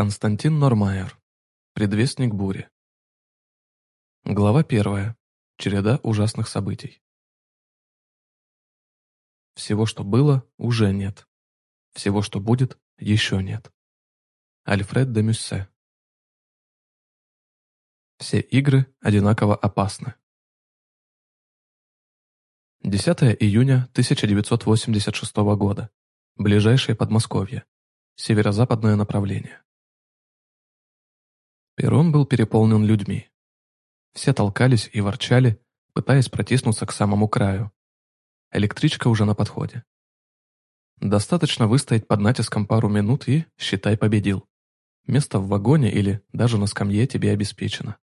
Константин Нормайер. Предвестник бури. Глава первая. Череда ужасных событий. Всего, что было, уже нет. Всего, что будет, еще нет. Альфред де Мюссе. Все игры одинаково опасны. 10 июня 1986 года. Ближайшее Подмосковье. Северо-западное направление. Перрон был переполнен людьми. Все толкались и ворчали, пытаясь протиснуться к самому краю. Электричка уже на подходе. Достаточно выстоять под натиском пару минут и, считай, победил. Место в вагоне или даже на скамье тебе обеспечено.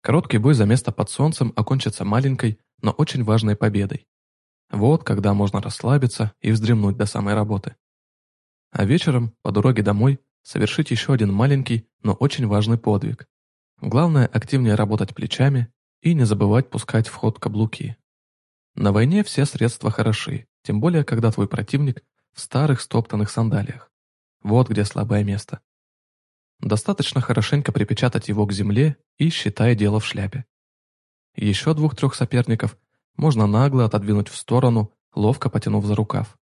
Короткий бой за место под солнцем окончится маленькой, но очень важной победой. Вот когда можно расслабиться и вздремнуть до самой работы. А вечером, по дороге домой, совершить еще один маленький, но очень важный подвиг. Главное активнее работать плечами и не забывать пускать в ход каблуки. На войне все средства хороши, тем более, когда твой противник в старых стоптанных сандалиях. Вот где слабое место. Достаточно хорошенько припечатать его к земле и считай дело в шляпе. Еще двух-трех соперников можно нагло отодвинуть в сторону, ловко потянув за рукав.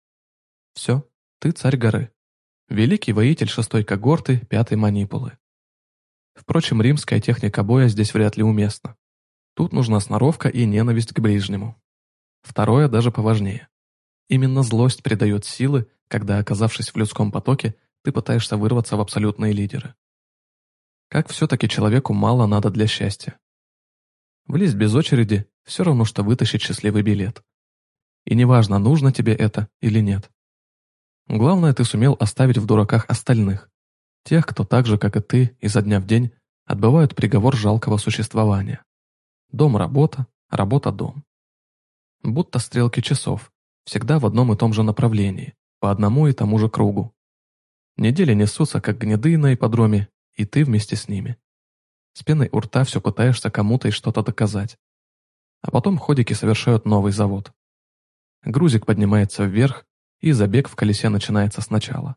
Все, ты царь горы. Великий воитель шестой когорты пятой манипулы. Впрочем, римская техника боя здесь вряд ли уместна. Тут нужна сноровка и ненависть к ближнему. Второе даже поважнее. Именно злость придает силы, когда, оказавшись в людском потоке, ты пытаешься вырваться в абсолютные лидеры. Как все-таки человеку мало надо для счастья. Влезть без очереди – все равно, что вытащить счастливый билет. И неважно, нужно тебе это или нет. Главное, ты сумел оставить в дураках остальных. Тех, кто так же, как и ты, изо дня в день отбывают приговор жалкого существования. Дом-работа, работа-дом. Будто стрелки часов, всегда в одном и том же направлении, по одному и тому же кругу. Недели несутся, как гнеды на ипподроме, и ты вместе с ними. С пеной у рта все пытаешься кому-то и что-то доказать. А потом ходики совершают новый завод. Грузик поднимается вверх, и забег в колесе начинается сначала.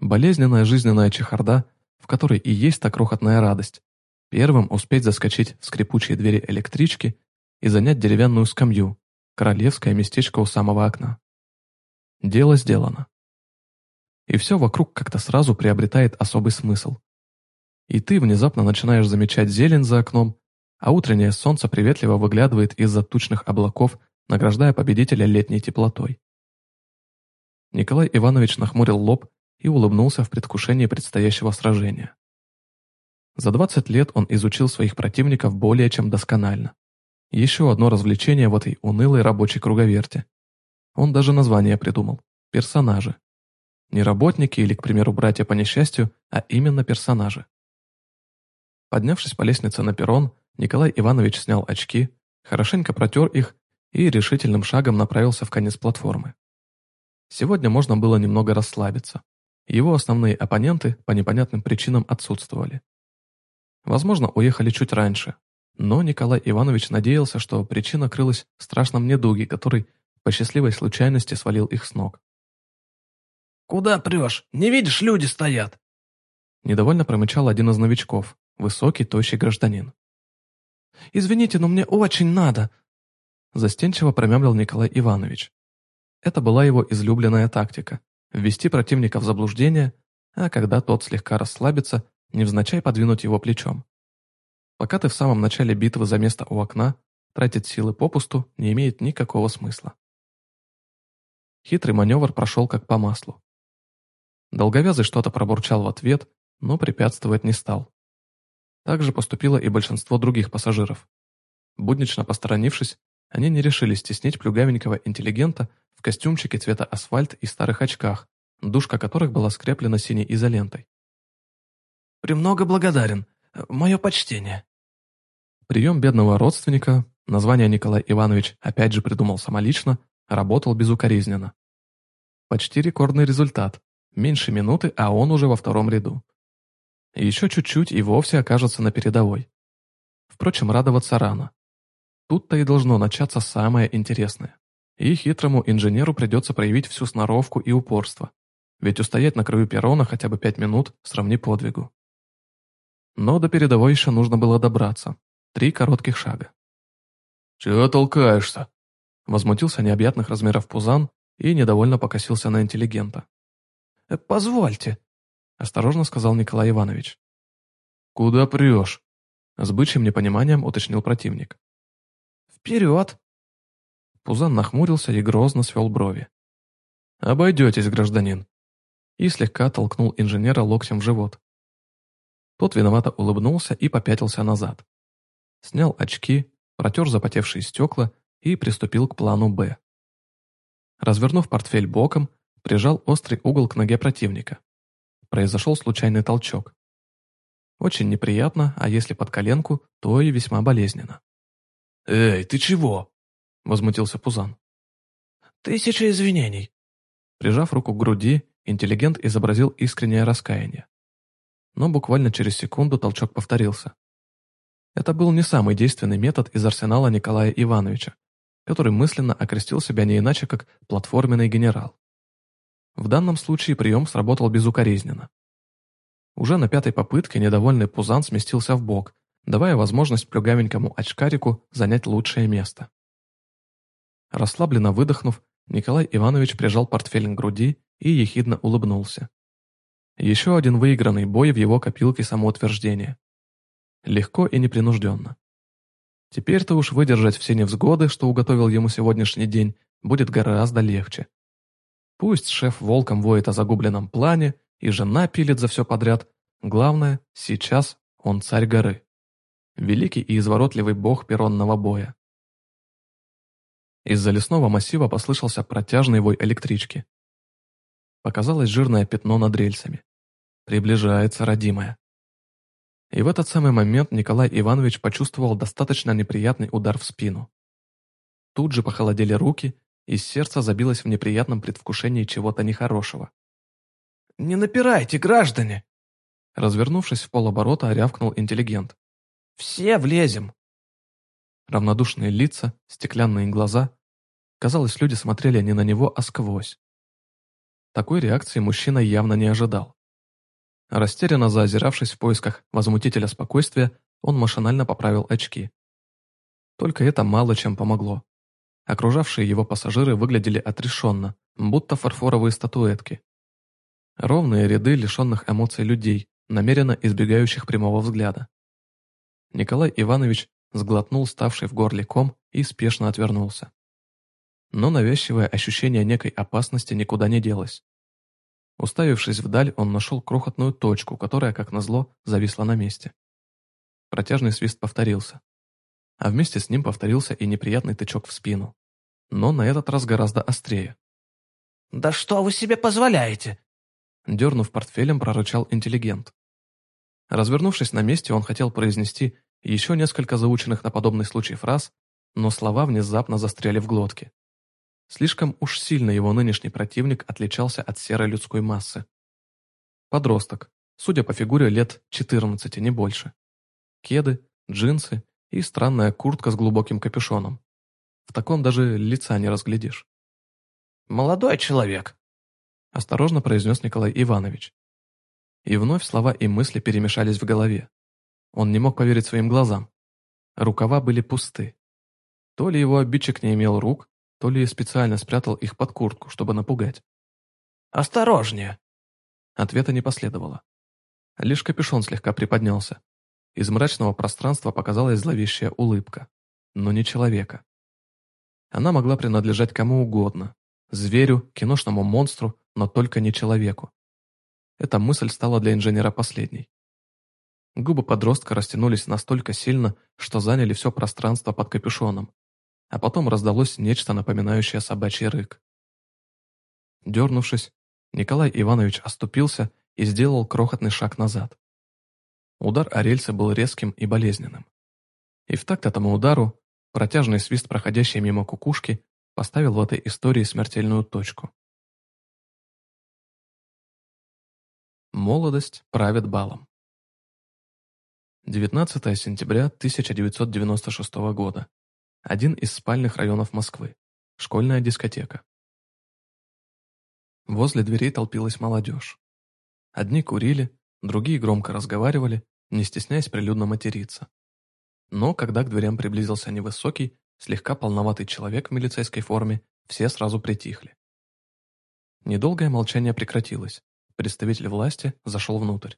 Болезненная жизненная чехарда, в которой и есть та крохотная радость. Первым успеть заскочить в скрипучие двери электрички и занять деревянную скамью, королевское местечко у самого окна. Дело сделано. И все вокруг как-то сразу приобретает особый смысл. И ты внезапно начинаешь замечать зелень за окном, а утреннее солнце приветливо выглядывает из-за тучных облаков, награждая победителя летней теплотой. Николай Иванович нахмурил лоб и улыбнулся в предвкушении предстоящего сражения. За 20 лет он изучил своих противников более чем досконально. Еще одно развлечение в этой унылой рабочей круговерте. Он даже название придумал – персонажи. Не работники или, к примеру, братья по несчастью, а именно персонажи. Поднявшись по лестнице на перрон, Николай Иванович снял очки, хорошенько протер их и решительным шагом направился в конец платформы. Сегодня можно было немного расслабиться. Его основные оппоненты по непонятным причинам отсутствовали. Возможно, уехали чуть раньше, но Николай Иванович надеялся, что причина крылась в страшном недуге, который по счастливой случайности свалил их с ног. «Куда прешь? Не видишь, люди стоят!» Недовольно промычал один из новичков, высокий, тощий гражданин. «Извините, но мне очень надо!» Застенчиво промямлил Николай Иванович. Это была его излюбленная тактика – ввести противника в заблуждение, а когда тот слегка расслабится, невзначай подвинуть его плечом. Пока ты в самом начале битвы за место у окна, тратить силы попусту не имеет никакого смысла. Хитрый маневр прошел как по маслу. Долговязый что-то пробурчал в ответ, но препятствовать не стал. Так же поступило и большинство других пассажиров. Буднично посторонившись, они не решили стеснить плюгавенького интеллигента в костюмчике цвета асфальт и старых очках, душка которых была скреплена синей изолентой. «Премного благодарен. Мое почтение». Прием бедного родственника, название Николай Иванович опять же придумал самолично, работал безукоризненно. Почти рекордный результат. Меньше минуты, а он уже во втором ряду. Еще чуть-чуть и вовсе окажется на передовой. Впрочем, радоваться рано. Тут-то и должно начаться самое интересное. И хитрому инженеру придется проявить всю сноровку и упорство. ведь устоять на краю перрона хотя бы пять минут сравни подвигу. Но до передовой еще нужно было добраться. Три коротких шага. «Чего толкаешься?» Возмутился необъятных размеров Пузан и недовольно покосился на интеллигента. «Э, «Позвольте», — осторожно сказал Николай Иванович. «Куда прешь?» — с бычьим непониманием уточнил противник. «Вперед!» Пузан нахмурился и грозно свел брови. «Обойдетесь, гражданин!» И слегка толкнул инженера локтем в живот. Тот виновато улыбнулся и попятился назад. Снял очки, протер запотевшие стекла и приступил к плану «Б». Развернув портфель боком, прижал острый угол к ноге противника. Произошел случайный толчок. Очень неприятно, а если под коленку, то и весьма болезненно. «Эй, ты чего?» — возмутился Пузан. «Тысяча извинений». Прижав руку к груди, интеллигент изобразил искреннее раскаяние. Но буквально через секунду толчок повторился. Это был не самый действенный метод из арсенала Николая Ивановича, который мысленно окрестил себя не иначе, как платформенный генерал. В данном случае прием сработал безукоризненно. Уже на пятой попытке недовольный Пузан сместился в бок, давая возможность плюгавенькому очкарику занять лучшее место. Расслабленно выдохнув, Николай Иванович прижал портфель к груди и ехидно улыбнулся. Еще один выигранный бой в его копилке самоутверждения. Легко и непринужденно. Теперь-то уж выдержать все невзгоды, что уготовил ему сегодняшний день, будет гораздо легче. Пусть шеф волком воет о загубленном плане, и жена пилит за все подряд. Главное, сейчас он царь горы. Великий и изворотливый бог перронного боя. Из-за лесного массива послышался протяжный вой электрички. Показалось жирное пятно над рельсами. Приближается родимая. И в этот самый момент Николай Иванович почувствовал достаточно неприятный удар в спину. Тут же похолодели руки, и сердце забилось в неприятном предвкушении чего-то нехорошего. «Не напирайте, граждане!» Развернувшись в полоборота, рявкнул интеллигент. «Все влезем!» Равнодушные лица, стеклянные глаза. Казалось, люди смотрели не на него, а сквозь. Такой реакции мужчина явно не ожидал. Растерянно заозиравшись в поисках возмутителя спокойствия, он машинально поправил очки. Только это мало чем помогло. Окружавшие его пассажиры выглядели отрешенно, будто фарфоровые статуэтки. Ровные ряды лишенных эмоций людей, намеренно избегающих прямого взгляда. Николай Иванович сглотнул ставший в горле ком и спешно отвернулся. Но навязчивое ощущение некой опасности никуда не делось. Уставившись вдаль, он нашел крохотную точку, которая, как назло, зависла на месте. Протяжный свист повторился. А вместе с ним повторился и неприятный тычок в спину. Но на этот раз гораздо острее. «Да что вы себе позволяете?» Дернув портфелем, прорычал интеллигент. Развернувшись на месте, он хотел произнести еще несколько заученных на подобный случай фраз, но слова внезапно застряли в глотке. Слишком уж сильно его нынешний противник отличался от серой людской массы. Подросток, судя по фигуре лет 14, не больше. Кеды, джинсы и странная куртка с глубоким капюшоном. В таком даже лица не разглядишь. «Молодой человек», – осторожно произнес Николай Иванович. И вновь слова и мысли перемешались в голове. Он не мог поверить своим глазам. Рукава были пусты. То ли его обидчик не имел рук, то ли специально спрятал их под куртку, чтобы напугать. «Осторожнее!» Ответа не последовало. Лишь капюшон слегка приподнялся. Из мрачного пространства показалась зловещая улыбка. Но не человека. Она могла принадлежать кому угодно. Зверю, киношному монстру, но только не человеку. Эта мысль стала для инженера последней. Губы подростка растянулись настолько сильно, что заняли все пространство под капюшоном, а потом раздалось нечто напоминающее собачий рык. Дернувшись, Николай Иванович оступился и сделал крохотный шаг назад. Удар о рельсы был резким и болезненным. И в такт этому удару протяжный свист, проходящей мимо кукушки, поставил в этой истории смертельную точку. Молодость правит балом. 19 сентября 1996 года. Один из спальных районов Москвы. Школьная дискотека. Возле дверей толпилась молодежь. Одни курили, другие громко разговаривали, не стесняясь прилюдно материться. Но когда к дверям приблизился невысокий, слегка полноватый человек в милицейской форме, все сразу притихли. Недолгое молчание прекратилось. Представитель власти зашел внутрь.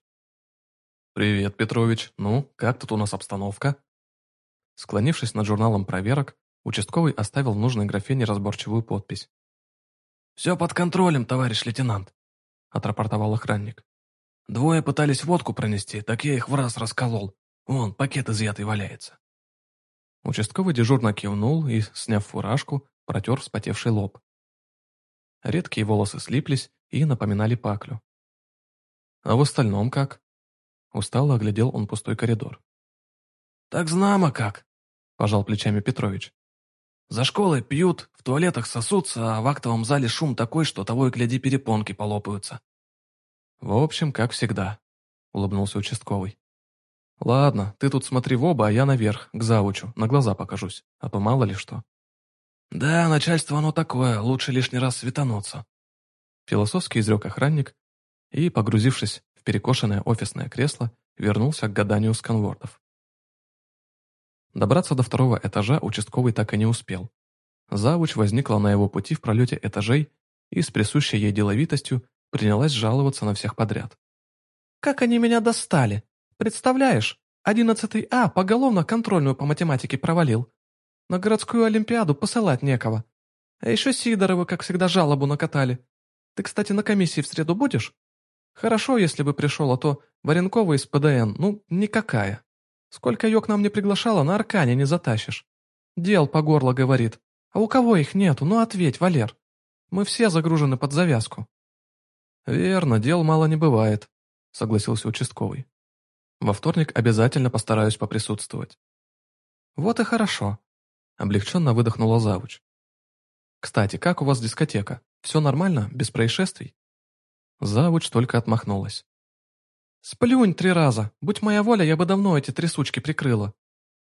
«Привет, Петрович. Ну, как тут у нас обстановка?» Склонившись над журналом проверок, участковый оставил в нужной графе неразборчивую подпись. «Все под контролем, товарищ лейтенант», — отрапортовал охранник. «Двое пытались водку пронести, так я их в раз расколол. Вон, пакет изъятый валяется». Участковый дежурно кивнул и, сняв фуражку, протер вспотевший лоб. Редкие волосы слиплись и напоминали паклю. «А в остальном как?» Устало оглядел он пустой коридор. «Так знамо как», — пожал плечами Петрович. За школой пьют, в туалетах сосутся, а в актовом зале шум такой, что того и гляди перепонки полопаются. В общем, как всегда, улыбнулся участковый. Ладно, ты тут смотри в оба, а я наверх, к завучу, на глаза покажусь, а то мало ли что. Да, начальство оно такое, лучше лишний раз светануться. Философский изрек охранник и, погрузившись в перекошенное офисное кресло, вернулся к гаданию сканвордов. Добраться до второго этажа участковый так и не успел. Завуч возникла на его пути в пролете этажей и с присущей ей деловитостью принялась жаловаться на всех подряд. «Как они меня достали! Представляешь, одиннадцатый А поголовно контрольную по математике провалил. На городскую олимпиаду посылать некого. А еще Сидоровы, как всегда, жалобу накатали. Ты, кстати, на комиссии в среду будешь? Хорошо, если бы пришел, а то Варенкова из ПДН, ну, никакая». Сколько ее к нам не приглашала, на Аркане не затащишь. Дел по горло говорит. А у кого их нету? Ну ответь, Валер. Мы все загружены под завязку. Верно, дел мало не бывает, согласился участковый. Во вторник обязательно постараюсь поприсутствовать. Вот и хорошо. Облегченно выдохнула завуч. Кстати, как у вас дискотека? Все нормально, без происшествий? Завуч только отмахнулась. «Сплюнь три раза. Будь моя воля, я бы давно эти трясучки прикрыла.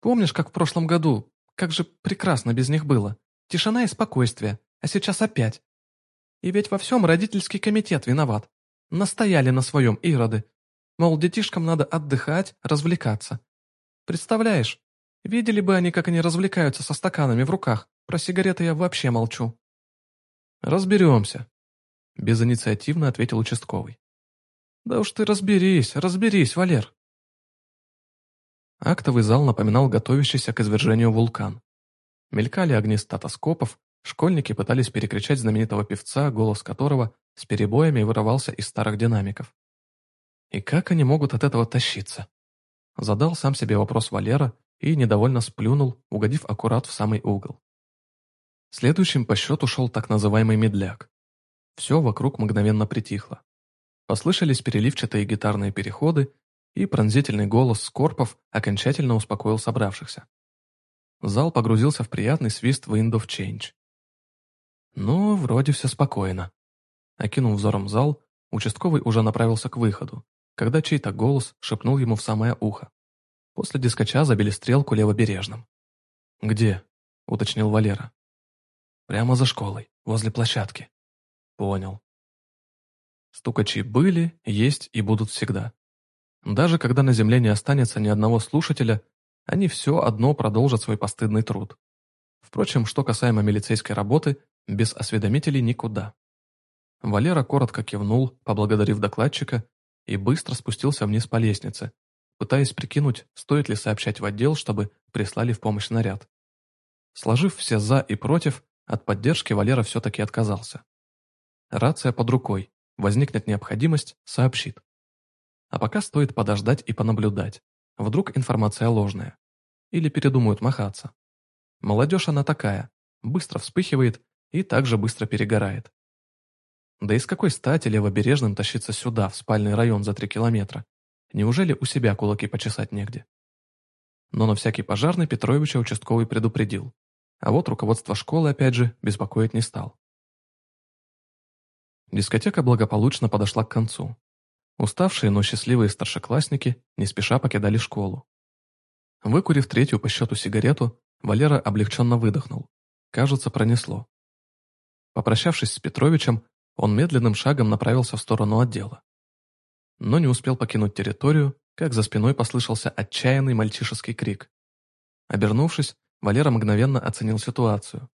Помнишь, как в прошлом году? Как же прекрасно без них было. Тишина и спокойствие. А сейчас опять. И ведь во всем родительский комитет виноват. Настояли на своем ироды. Мол, детишкам надо отдыхать, развлекаться. Представляешь, видели бы они, как они развлекаются со стаканами в руках. Про сигареты я вообще молчу». «Разберемся», – безинициативно ответил участковый. Да уж ты разберись, разберись, Валер. Актовый зал напоминал готовящийся к извержению вулкан. Мелькали огни статоскопов, школьники пытались перекричать знаменитого певца, голос которого с перебоями вырывался из старых динамиков. И как они могут от этого тащиться? Задал сам себе вопрос Валера и недовольно сплюнул, угодив аккурат в самый угол. Следующим по счету шел так называемый медляк. Все вокруг мгновенно притихло. Послышались переливчатые гитарные переходы, и пронзительный голос Скорпов окончательно успокоил собравшихся. Зал погрузился в приятный свист Wind of Change. Ну, вроде все спокойно. Окинув взором зал, участковый уже направился к выходу, когда чей-то голос шепнул ему в самое ухо. После дискача забили стрелку левобережным. «Где?» — уточнил Валера. «Прямо за школой, возле площадки». «Понял. Стукачи были, есть и будут всегда. Даже когда на земле не останется ни одного слушателя, они все одно продолжат свой постыдный труд. Впрочем, что касаемо милицейской работы, без осведомителей никуда. Валера коротко кивнул, поблагодарив докладчика, и быстро спустился вниз по лестнице, пытаясь прикинуть, стоит ли сообщать в отдел, чтобы прислали в помощь наряд. Сложив все «за» и «против», от поддержки Валера все-таки отказался. Рация под рукой, Возникнет необходимость, сообщит. А пока стоит подождать и понаблюдать. Вдруг информация ложная. Или передумают махаться. Молодежь она такая, быстро вспыхивает и также быстро перегорает. Да и с какой стати левобережным тащиться сюда, в спальный район за три километра? Неужели у себя кулаки почесать негде? Но на всякий пожарный Петровича участковый предупредил. А вот руководство школы, опять же, беспокоить не стал. Дискотека благополучно подошла к концу. Уставшие, но счастливые старшеклассники не спеша покидали школу. Выкурив третью по счету сигарету, Валера облегченно выдохнул. Кажется, пронесло. Попрощавшись с Петровичем, Он медленным шагом направился в сторону отдела. Но не успел покинуть территорию, как за спиной послышался отчаянный мальчишеский крик. Обернувшись, Валера мгновенно оценил ситуацию.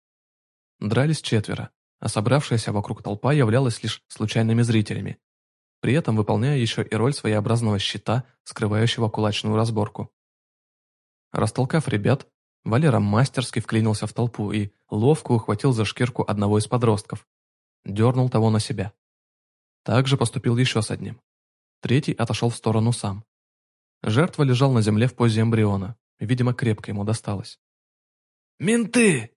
Дрались четверо, а собравшаяся вокруг толпа являлась лишь случайными зрителями, при этом выполняя еще и роль своеобразного щита, скрывающего кулачную разборку. Растолкав ребят, Валера мастерски вклинился в толпу и ловко ухватил за шкирку одного из подростков. Дернул того на себя. Также поступил еще с одним. Третий отошел в сторону сам. Жертва лежал на земле в позе эмбриона. Видимо, крепко ему досталось. «Менты!»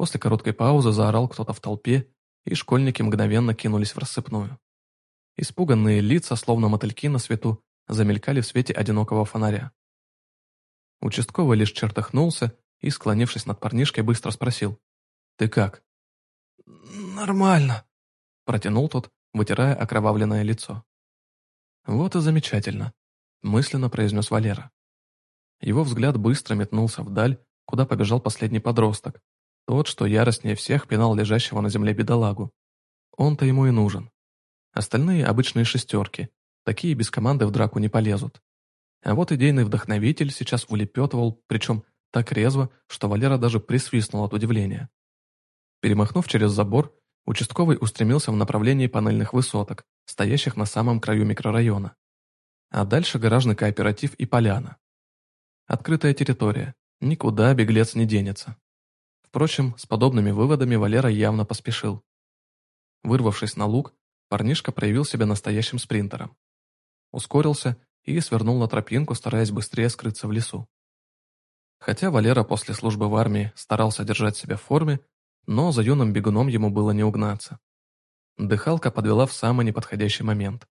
После короткой паузы заорал кто-то в толпе, и школьники мгновенно кинулись в рассыпную. Испуганные лица, словно мотыльки на свету, замелькали в свете одинокого фонаря. Участковый лишь чертахнулся и, склонившись над парнишкой, быстро спросил. «Ты как?» «Нормально», — протянул тот, вытирая окровавленное лицо. «Вот и замечательно», — мысленно произнес Валера. Его взгляд быстро метнулся вдаль, куда побежал последний подросток, тот, что яростнее всех пинал лежащего на земле бедолагу. Он-то ему и нужен. Остальные обычные шестерки, такие без команды в драку не полезут. А вот идейный вдохновитель сейчас улепетывал, причем так резво, что Валера даже присвистнул от удивления. Перемахнув через забор, участковый устремился в направлении панельных высоток, стоящих на самом краю микрорайона. А дальше гаражный кооператив и поляна. Открытая территория, никуда беглец не денется. Впрочем, с подобными выводами Валера явно поспешил. Вырвавшись на луг, парнишка проявил себя настоящим спринтером. Ускорился и свернул на тропинку, стараясь быстрее скрыться в лесу. Хотя Валера после службы в армии старался держать себя в форме, но за юным бегуном ему было не угнаться. Дыхалка подвела в самый неподходящий момент.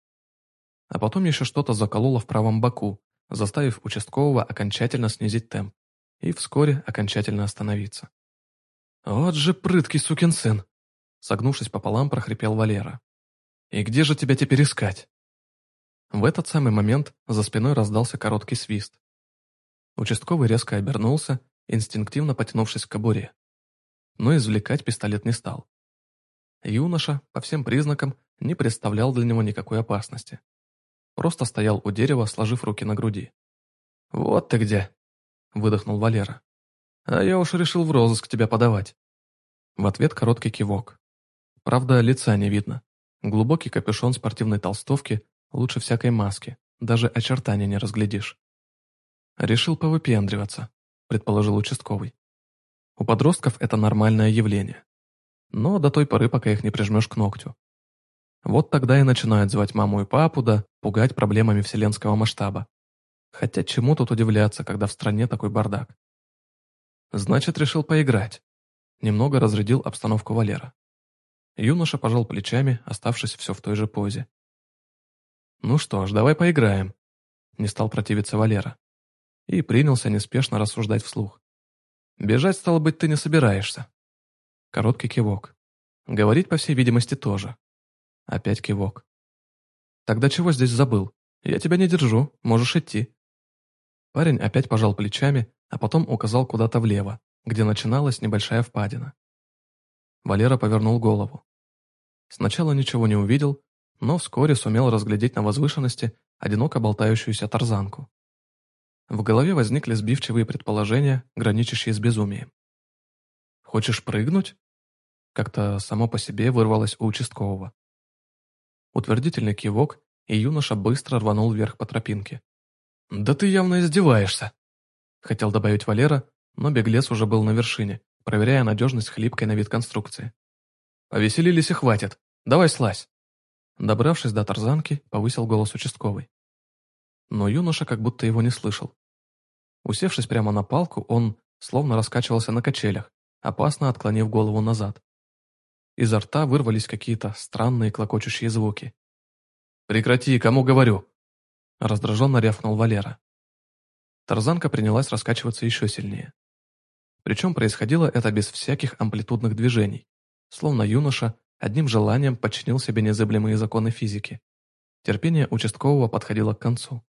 А потом еще что-то закололо в правом боку, заставив участкового окончательно снизить темп и вскоре окончательно остановиться. «Вот же прыткий сукин сын!» Согнувшись пополам, прохрипел Валера. «И где же тебя теперь искать?» В этот самый момент за спиной раздался короткий свист. Участковый резко обернулся, инстинктивно потянувшись к кобуре. Но извлекать пистолет не стал. Юноша, по всем признакам, не представлял для него никакой опасности. Просто стоял у дерева, сложив руки на груди. «Вот ты где!» – выдохнул Валера. «А я уж решил в розыск тебя подавать». В ответ короткий кивок. Правда, лица не видно. Глубокий капюшон спортивной толстовки Лучше всякой маски, даже очертания не разглядишь. Решил повыпендриваться, предположил участковый. У подростков это нормальное явление. Но до той поры, пока их не прижмешь к ногтю. Вот тогда и начинают звать маму и папу, да пугать проблемами вселенского масштаба. Хотя чему тут удивляться, когда в стране такой бардак? Значит, решил поиграть. Немного разрядил обстановку Валера. Юноша пожал плечами, оставшись все в той же позе. «Ну что ж, давай поиграем», — не стал противиться Валера. И принялся неспешно рассуждать вслух. «Бежать, стало быть, ты не собираешься». Короткий кивок. Говорить, по всей видимости, тоже. Опять кивок. «Тогда чего здесь забыл? Я тебя не держу, можешь идти». Парень опять пожал плечами, а потом указал куда-то влево, где начиналась небольшая впадина. Валера повернул голову. Сначала ничего не увидел, но вскоре сумел разглядеть на возвышенности одиноко болтающуюся тарзанку. В голове возникли сбивчивые предположения, граничащие с безумием. «Хочешь прыгнуть?» Как-то само по себе вырвалось у участкового. Утвердительный кивок, и юноша быстро рванул вверх по тропинке. «Да ты явно издеваешься!» Хотел добавить Валера, но беглец уже был на вершине, проверяя надежность хлипкой на вид конструкции. «Повеселились и хватит. Давай слазь!» Добравшись до тарзанки, повысил голос участковый. Но юноша как будто его не слышал. Усевшись прямо на палку, он словно раскачивался на качелях, опасно отклонив голову назад. Изо рта вырвались какие-то странные клокочущие звуки. «Прекрати, кому говорю!» Раздраженно рявкнул Валера. Тарзанка принялась раскачиваться еще сильнее. Причем происходило это без всяких амплитудных движений, словно юноша одним желанием подчинил себе незыблемые законы физики. Терпение участкового подходило к концу.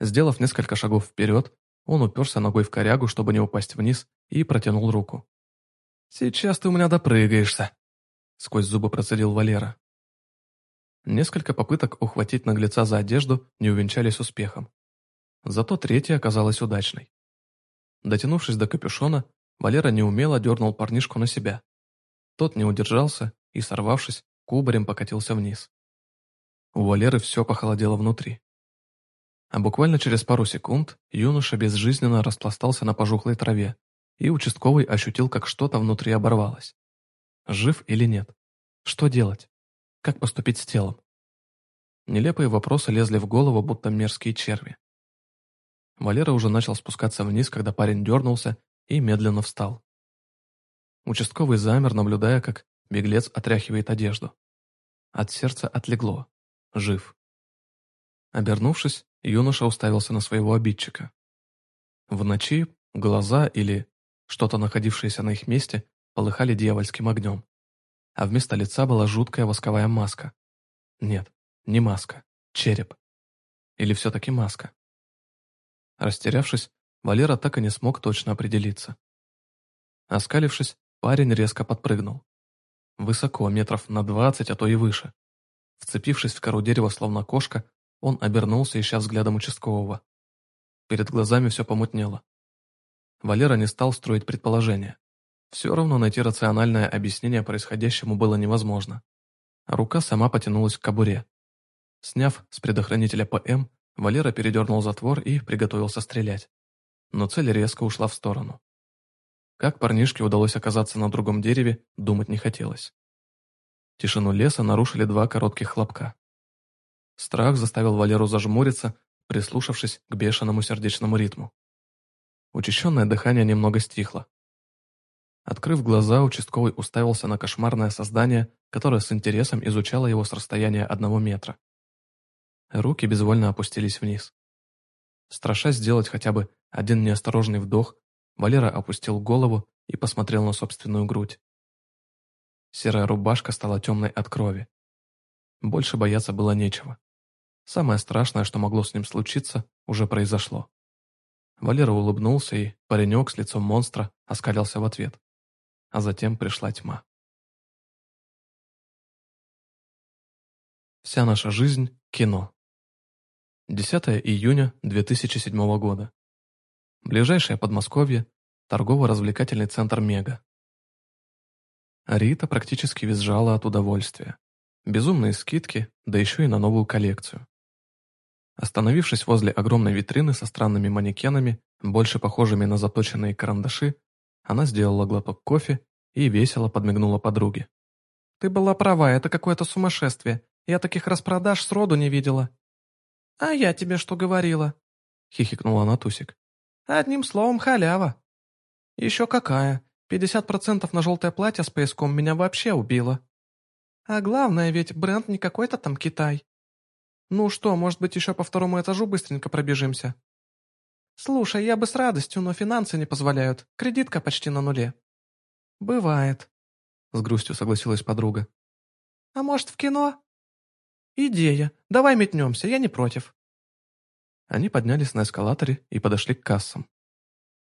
Сделав несколько шагов вперед, он уперся ногой в корягу, чтобы не упасть вниз, и протянул руку. «Сейчас ты у меня допрыгаешься!» сквозь зубы процедил Валера. Несколько попыток ухватить наглеца за одежду не увенчались успехом. Зато третья оказалась удачной. Дотянувшись до капюшона, Валера неумело дернул парнишку на себя. Тот не удержался и, сорвавшись, кубарем покатился вниз. У Валеры все похолодело внутри. А буквально через пару секунд юноша безжизненно распластался на пожухлой траве, и участковый ощутил, как что-то внутри оборвалось. Жив или нет? Что делать? Как поступить с телом? Нелепые вопросы лезли в голову, будто мерзкие черви. Валера уже начал спускаться вниз, когда парень дернулся и медленно встал. Участковый замер, наблюдая, как беглец отряхивает одежду. От сердца отлегло. Жив. Обернувшись, юноша уставился на своего обидчика. В ночи глаза или что-то, находившееся на их месте, полыхали дьявольским огнем. А вместо лица была жуткая восковая маска. Нет, не маска, череп. Или все-таки маска. Растерявшись, Валера так и не смог точно определиться. Оскалившись, парень резко подпрыгнул. Высоко, метров на двадцать, а то и выше. Вцепившись в кору дерева, словно кошка, он обернулся, ища взглядом участкового. Перед глазами все помутнело. Валера не стал строить предположения. Все равно найти рациональное объяснение происходящему было невозможно. Рука сама потянулась к кобуре. Сняв с предохранителя ПМ, Валера передернул затвор и приготовился стрелять. Но цель резко ушла в сторону. Как парнишке удалось оказаться на другом дереве, думать не хотелось. Тишину леса нарушили два коротких хлопка. Страх заставил Валеру зажмуриться, прислушавшись к бешеному сердечному ритму. Учащенное дыхание немного стихло. Открыв глаза, участковый уставился на кошмарное создание, которое с интересом изучало его с расстояния одного метра. Руки безвольно опустились вниз. Страшась сделать хотя бы один неосторожный вдох, Валера опустил голову и посмотрел на собственную грудь. Серая рубашка стала темной от крови. Больше бояться было нечего. Самое страшное, что могло с ним случиться, уже произошло. Валера улыбнулся, и паренек с лицом монстра оскалился в ответ. А затем пришла тьма. Вся наша жизнь – кино. 10 июня 2007 года. Ближайшее Подмосковье, торгово-развлекательный центр «Мега». Рита практически визжала от удовольствия. Безумные скидки, да еще и на новую коллекцию. Остановившись возле огромной витрины со странными манекенами, больше похожими на заточенные карандаши, она сделала глоток кофе и весело подмигнула подруге. «Ты была права, это какое-то сумасшествие. Я таких распродаж сроду не видела». «А я тебе что говорила?» — хихикнула Натусик. «Одним словом, халява». «Еще какая. Пятьдесят процентов на желтое платье с пояском меня вообще убило. А главное, ведь бренд не какой-то там Китай. Ну что, может быть, еще по второму этажу быстренько пробежимся? Слушай, я бы с радостью, но финансы не позволяют. Кредитка почти на нуле. Бывает, с грустью согласилась подруга. А может, в кино? Идея. Давай метнемся, я не против. Они поднялись на эскалаторе и подошли к кассам.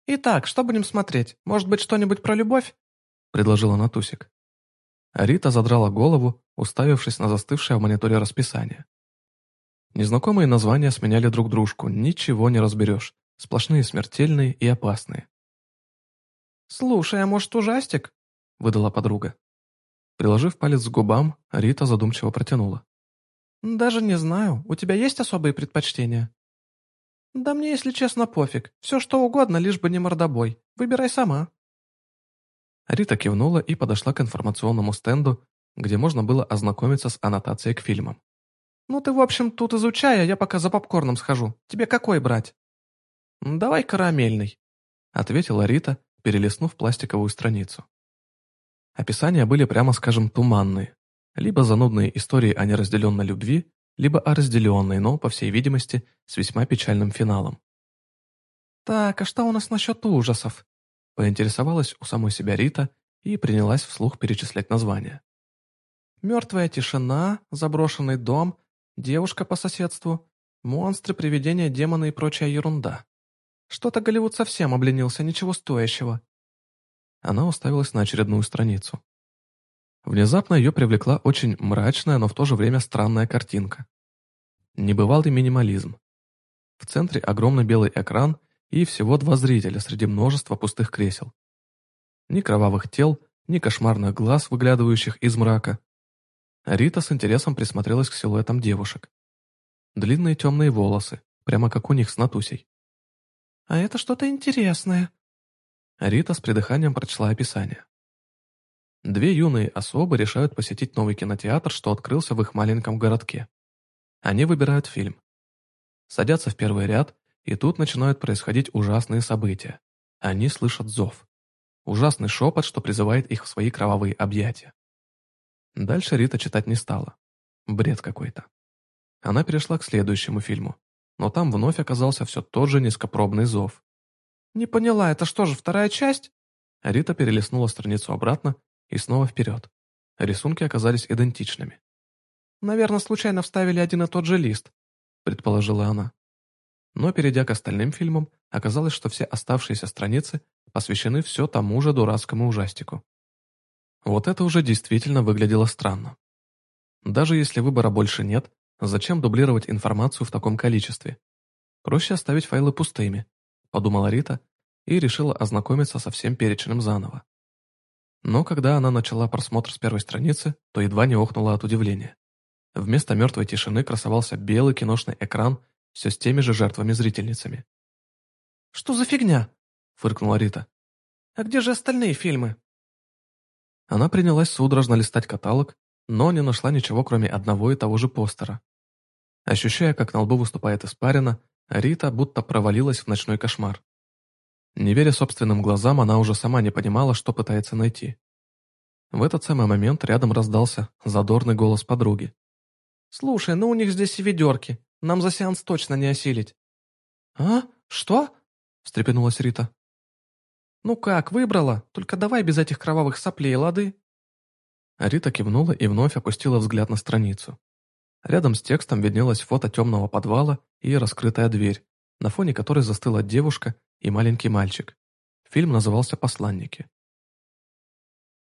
«Итак, что будем смотреть? Может быть, что-нибудь про любовь?» — предложила Натусик. Рита задрала голову, уставившись на застывшее в мониторе расписание. Незнакомые названия сменяли друг дружку, ничего не разберешь, сплошные смертельные и опасные. «Слушай, а может ужастик?» — выдала подруга. Приложив палец к губам, Рита задумчиво протянула. «Даже не знаю, у тебя есть особые предпочтения?» «Да мне, если честно, пофиг. Все что угодно, лишь бы не мордобой. Выбирай сама». Рита кивнула и подошла к информационному стенду, где можно было ознакомиться с аннотацией к фильмам. «Ну ты, в общем, тут изучай, а я пока за попкорном схожу. Тебе какой брать?» «Давай карамельный», — ответила Рита, перелистнув пластиковую страницу. Описания были, прямо скажем, туманные. Либо занудные истории о неразделенной любви, либо о разделенной, но, по всей видимости, с весьма печальным финалом. «Так, а что у нас насчет ужасов?» Поинтересовалась у самой себя Рита и принялась вслух перечислять названия. «Мертвая тишина», «Заброшенный дом», «Девушка по соседству», «Монстры, привидения, демоны и прочая ерунда». Что-то Голливуд совсем обленился, ничего стоящего. Она уставилась на очередную страницу. Внезапно ее привлекла очень мрачная, но в то же время странная картинка. Небывалый минимализм. В центре огромный белый экран и всего два зрителя среди множества пустых кресел. Ни кровавых тел, ни кошмарных глаз, выглядывающих из мрака. Рита с интересом присмотрелась к силуэтам девушек. Длинные темные волосы, прямо как у них с Натусей. «А это что-то интересное». Рита с придыханием прочла описание. Две юные особы решают посетить новый кинотеатр, что открылся в их маленьком городке. Они выбирают фильм. Садятся в первый ряд, и тут начинают происходить ужасные события. Они слышат зов. Ужасный шепот, что призывает их в свои кровавые объятия. Дальше Рита читать не стала. Бред какой-то. Она перешла к следующему фильму, но там вновь оказался все тот же низкопробный зов. «Не поняла, это что же, вторая часть?» Рита перелистнула страницу обратно и снова вперед. Рисунки оказались идентичными. «Наверное, случайно вставили один и тот же лист», — предположила она. Но, перейдя к остальным фильмам, оказалось, что все оставшиеся страницы посвящены все тому же дурацкому ужастику. Вот это уже действительно выглядело странно. Даже если выбора больше нет, зачем дублировать информацию в таком количестве? Проще оставить файлы пустыми, подумала Рита и решила ознакомиться со всем перечнем заново. Но когда она начала просмотр с первой страницы, то едва не охнула от удивления. Вместо мертвой тишины красовался белый киношный экран все с теми же жертвами-зрительницами. «Что за фигня?» — фыркнула Рита. «А где же остальные фильмы?» Она принялась судорожно листать каталог, но не нашла ничего, кроме одного и того же постера. Ощущая, как на лбу выступает испарина, Рита будто провалилась в ночной кошмар. Не веря собственным глазам, она уже сама не понимала, что пытается найти. В этот самый момент рядом раздался задорный голос подруги. «Слушай, ну у них здесь и ведерки. Нам за сеанс точно не осилить». «А? Что?» – встрепенулась Рита. «Ну как, выбрала? Только давай без этих кровавых соплей, лады?» Рита кивнула и вновь опустила взгляд на страницу. Рядом с текстом виднелось фото темного подвала и раскрытая дверь, на фоне которой застыла девушка и маленький мальчик. Фильм назывался «Посланники».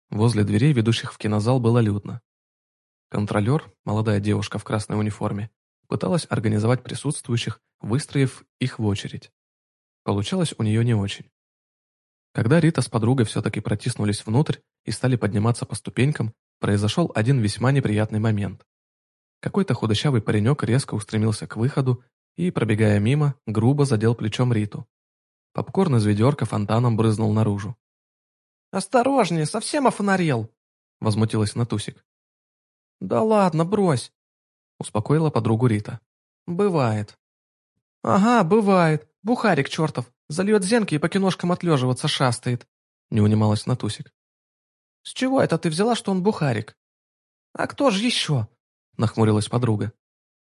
Возле дверей, ведущих в кинозал, было людно. Контролер, молодая девушка в красной униформе, пыталась организовать присутствующих, выстроив их в очередь. Получалось у нее не очень. Когда Рита с подругой все-таки протиснулись внутрь и стали подниматься по ступенькам, произошел один весьма неприятный момент. Какой-то худощавый паренек резко устремился к выходу и, пробегая мимо, грубо задел плечом Риту. Попкорн из ведерка фонтаном брызнул наружу. «Осторожнее, совсем офонарел!» — возмутилась Натусик. «Да ладно, брось!» — успокоила подругу Рита. «Бывает». «Ага, бывает. Бухарик чертов. Зальет зенки и по киношкам отлеживаться шастает», — не унималась Натусик. «С чего это ты взяла, что он бухарик?» «А кто же еще?» — нахмурилась подруга.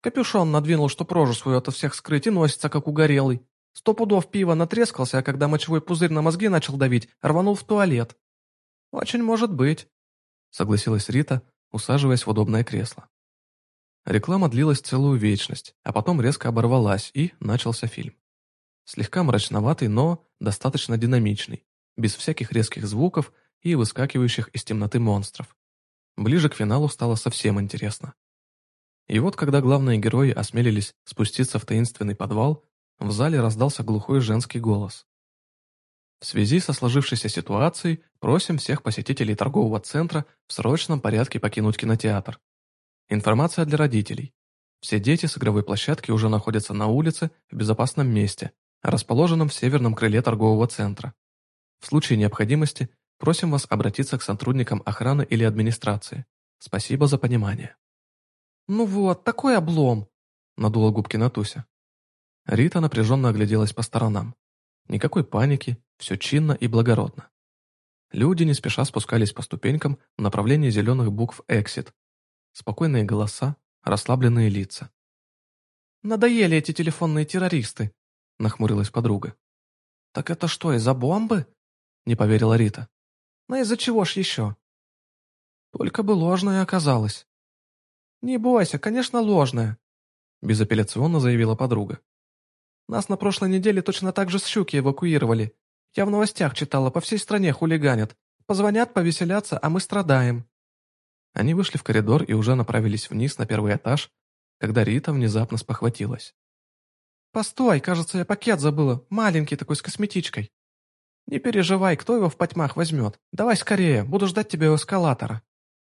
«Капюшон надвинул, что рожу свою ото всех скрыть, и носится, как угорелый. Сто пудов пива натрескался, а когда мочевой пузырь на мозги начал давить, рванул в туалет. «Очень может быть», — согласилась Рита, усаживаясь в удобное кресло. Реклама длилась целую вечность, а потом резко оборвалась, и начался фильм. Слегка мрачноватый, но достаточно динамичный, без всяких резких звуков и выскакивающих из темноты монстров. Ближе к финалу стало совсем интересно. И вот, когда главные герои осмелились спуститься в таинственный подвал, в зале раздался глухой женский голос. В связи со сложившейся ситуацией просим всех посетителей торгового центра в срочном порядке покинуть кинотеатр. Информация для родителей. Все дети с игровой площадки уже находятся на улице в безопасном месте, расположенном в северном крыле торгового центра. В случае необходимости просим вас обратиться к сотрудникам охраны или администрации. Спасибо за понимание. «Ну вот, такой облом!» – надула губки Натуся. Рита напряженно огляделась по сторонам. Никакой паники, все чинно и благородно. Люди не спеша спускались по ступенькам в направлении зеленых букв «Эксит». Спокойные голоса, расслабленные лица. «Надоели эти телефонные террористы», — нахмурилась подруга. «Так это что, из-за бомбы?» — не поверила Рита. «Ну из-за чего ж еще?» «Только бы ложная оказалась». «Не бойся, конечно, ложная», — безапелляционно заявила подруга. Нас на прошлой неделе точно так же с щуки эвакуировали. Я в новостях читала, по всей стране хулиганят. Позвонят, повеселятся, а мы страдаем». Они вышли в коридор и уже направились вниз на первый этаж, когда Рита внезапно спохватилась. «Постой, кажется, я пакет забыла, маленький такой, с косметичкой. Не переживай, кто его в потьмах возьмет. Давай скорее, буду ждать тебя у эскалатора».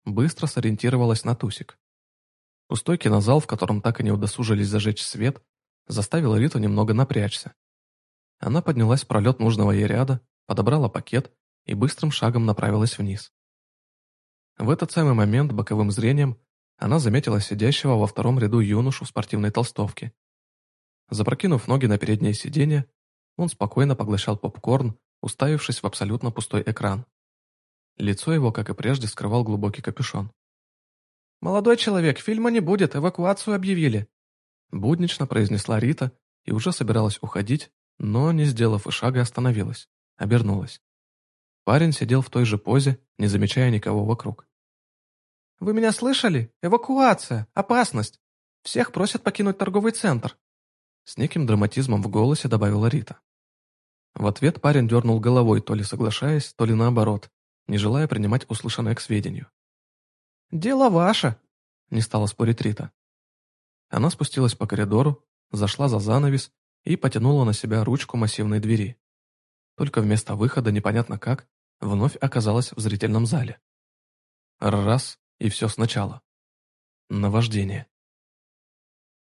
Быстро сориентировалась на Тусик. Пустой кинозал, в котором так и не удосужились зажечь свет, заставил Риту немного напрячься. Она поднялась в пролет нужного ей ряда, подобрала пакет и быстрым шагом направилась вниз. В этот самый момент боковым зрением она заметила сидящего во втором ряду юношу в спортивной толстовке. Запрокинув ноги на переднее сиденье, он спокойно поглощал попкорн, уставившись в абсолютно пустой экран. Лицо его, как и прежде, скрывал глубокий капюшон. «Молодой человек, фильма не будет, эвакуацию объявили», буднично произнесла Рита и уже собиралась уходить, но, не сделав и шага, остановилась, обернулась. Парень сидел в той же позе, не замечая никого вокруг. «Вы меня слышали? Эвакуация! Опасность! Всех просят покинуть торговый центр!» С неким драматизмом в голосе добавила Рита. В ответ парень дернул головой, то ли соглашаясь, то ли наоборот, не желая принимать услышанное к сведению. «Дело ваше!» — не стала спорить Рита. Она спустилась по коридору, зашла за занавес и потянула на себя ручку массивной двери. Только вместо выхода, непонятно как, вновь оказалась в зрительном зале. Раз, и все сначала. Наваждение.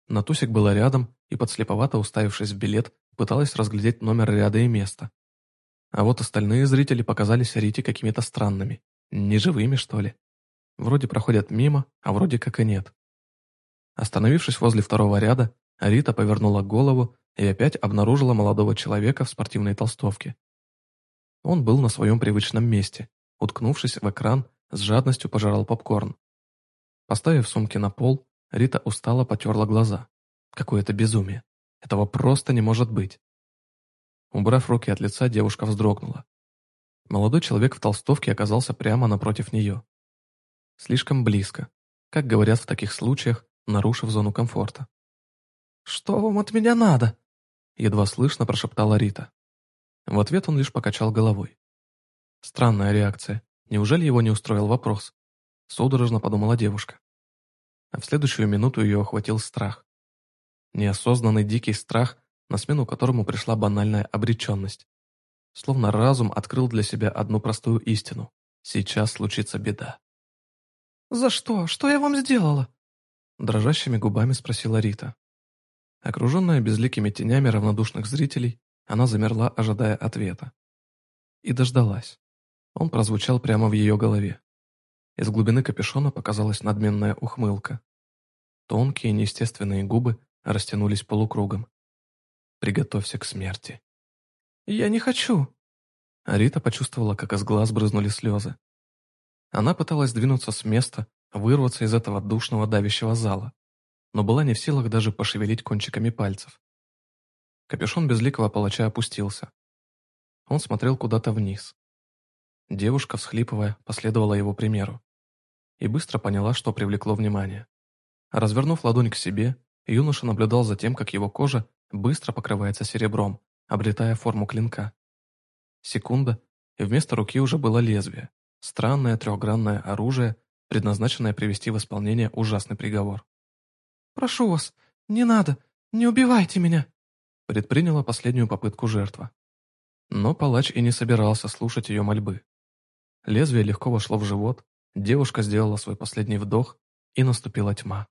Натусик была рядом и, подслеповато уставившись в билет, пыталась разглядеть номер ряда и место. А вот остальные зрители показались Рите какими-то странными. Неживыми, что ли. Вроде проходят мимо, а вроде как и нет. Остановившись возле второго ряда, Рита повернула голову и опять обнаружила молодого человека в спортивной толстовке. Он был на своем привычном месте, уткнувшись в экран, с жадностью пожирал попкорн. Поставив сумки на пол, Рита устало потерла глаза. Какое-то безумие. Этого просто не может быть. Убрав руки от лица, девушка вздрогнула. Молодой человек в толстовке оказался прямо напротив нее. Слишком близко, как говорят в таких случаях, нарушив зону комфорта. «Что вам от меня надо?» Едва слышно прошептала Рита. В ответ он лишь покачал головой. Странная реакция. Неужели его не устроил вопрос? Судорожно подумала девушка. А в следующую минуту ее охватил страх. Неосознанный дикий страх, на смену которому пришла банальная обреченность. Словно разум открыл для себя одну простую истину. Сейчас случится беда. «За что? Что я вам сделала?» Дрожащими губами спросила Рита. Окруженная безликими тенями равнодушных зрителей, она замерла, ожидая ответа. И дождалась. Он прозвучал прямо в ее голове. Из глубины капюшона показалась надменная ухмылка. Тонкие неестественные губы растянулись полукругом. «Приготовься к смерти». «Я не хочу». Рита почувствовала, как из глаз брызнули слезы. Она пыталась двинуться с места, вырваться из этого душного давящего зала, но была не в силах даже пошевелить кончиками пальцев. Капюшон безликого палача опустился. Он смотрел куда-то вниз. Девушка, всхлипывая, последовала его примеру. И быстро поняла, что привлекло внимание. Развернув ладонь к себе, юноша наблюдал за тем, как его кожа быстро покрывается серебром, обретая форму клинка. Секунда, и вместо руки уже было лезвие, Странное трехгранное оружие, предназначенное привести в исполнение ужасный приговор. «Прошу вас, не надо, не убивайте меня!» предприняла последнюю попытку жертва. Но палач и не собирался слушать ее мольбы. Лезвие легко вошло в живот, девушка сделала свой последний вдох, и наступила тьма.